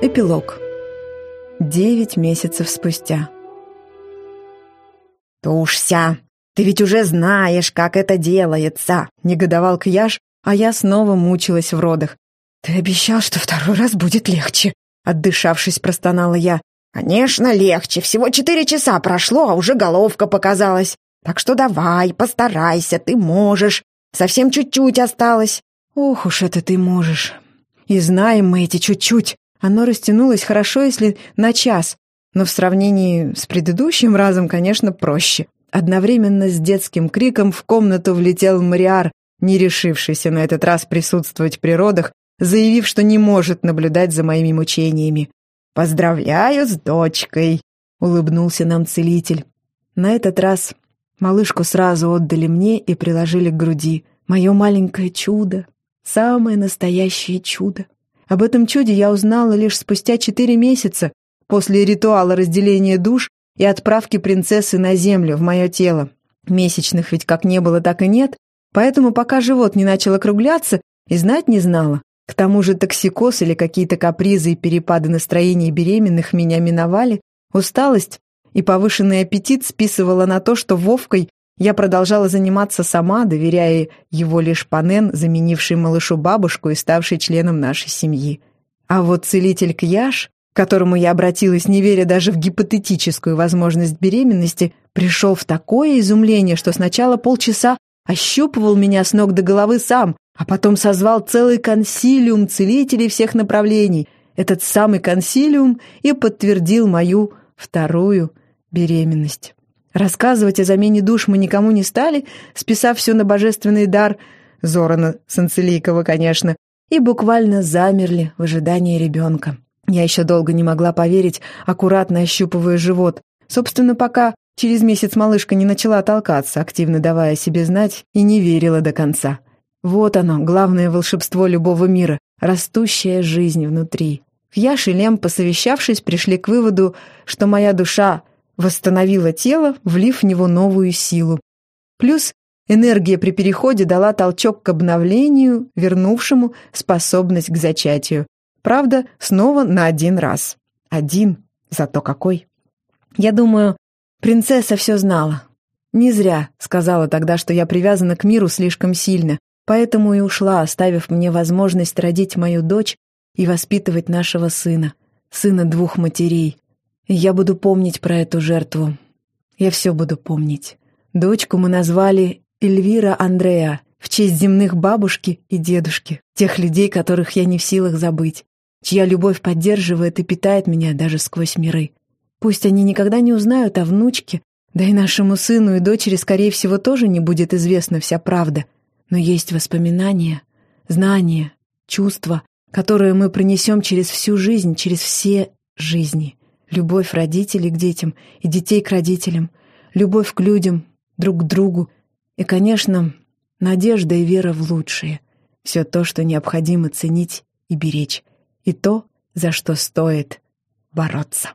Эпилог. Девять месяцев спустя. «Тушься! Ты ведь уже знаешь, как это делается!» — негодовал Кьяш, а я снова мучилась в родах. «Ты обещал, что второй раз будет легче!» — отдышавшись, простонала я. «Конечно, легче. Всего четыре часа прошло, а уже головка показалась. Так что давай, постарайся, ты можешь. Совсем чуть-чуть осталось». «Ох уж это ты можешь. И знаем мы эти чуть-чуть. Оно растянулось хорошо, если на час, но в сравнении с предыдущим разом, конечно, проще. Одновременно с детским криком в комнату влетел Мариар, не решившийся на этот раз присутствовать при родах, заявив, что не может наблюдать за моими мучениями. «Поздравляю с дочкой!» — улыбнулся нам целитель. На этот раз малышку сразу отдали мне и приложили к груди. Мое маленькое чудо, самое настоящее чудо. Об этом чуде я узнала лишь спустя четыре месяца после ритуала разделения душ и отправки принцессы на землю, в мое тело. Месячных ведь как не было, так и нет, поэтому пока живот не начал округляться, и знать не знала. К тому же токсикоз или какие-то капризы и перепады настроения беременных меня миновали, усталость и повышенный аппетит списывала на то, что Вовкой я продолжала заниматься сама, доверяя его лишь Панен, заменивший малышу бабушку и ставший членом нашей семьи. А вот целитель Кьяш, к которому я обратилась, не веря даже в гипотетическую возможность беременности, пришел в такое изумление, что сначала полчаса ощупывал меня с ног до головы сам, а потом созвал целый консилиум целителей всех направлений. Этот самый консилиум и подтвердил мою вторую беременность. Рассказывать о замене душ мы никому не стали, списав все на божественный дар, Зорана Санцеликова, конечно, и буквально замерли в ожидании ребенка. Я еще долго не могла поверить, аккуратно ощупывая живот. Собственно, пока через месяц малышка не начала толкаться, активно давая себе знать, и не верила до конца. Вот оно, главное волшебство любого мира — растущая жизнь внутри. Хьяш и Лем, посовещавшись, пришли к выводу, что моя душа восстановила тело, влив в него новую силу. Плюс энергия при переходе дала толчок к обновлению, вернувшему способность к зачатию. Правда, снова на один раз. Один, зато какой. Я думаю, принцесса все знала. Не зря сказала тогда, что я привязана к миру слишком сильно, поэтому и ушла, оставив мне возможность родить мою дочь и воспитывать нашего сына, сына двух матерей, я буду помнить про эту жертву. Я все буду помнить. Дочку мы назвали Эльвира Андреа в честь земных бабушки и дедушки, тех людей, которых я не в силах забыть, чья любовь поддерживает и питает меня даже сквозь миры. Пусть они никогда не узнают о внучке, да и нашему сыну и дочери, скорее всего, тоже не будет известна вся правда. Но есть воспоминания, знания, чувства, которые мы пронесем через всю жизнь, через все жизни любовь родителей к детям и детей к родителям, любовь к людям, друг к другу и, конечно, надежда и вера в лучшее. Все то, что необходимо ценить и беречь, и то, за что стоит бороться.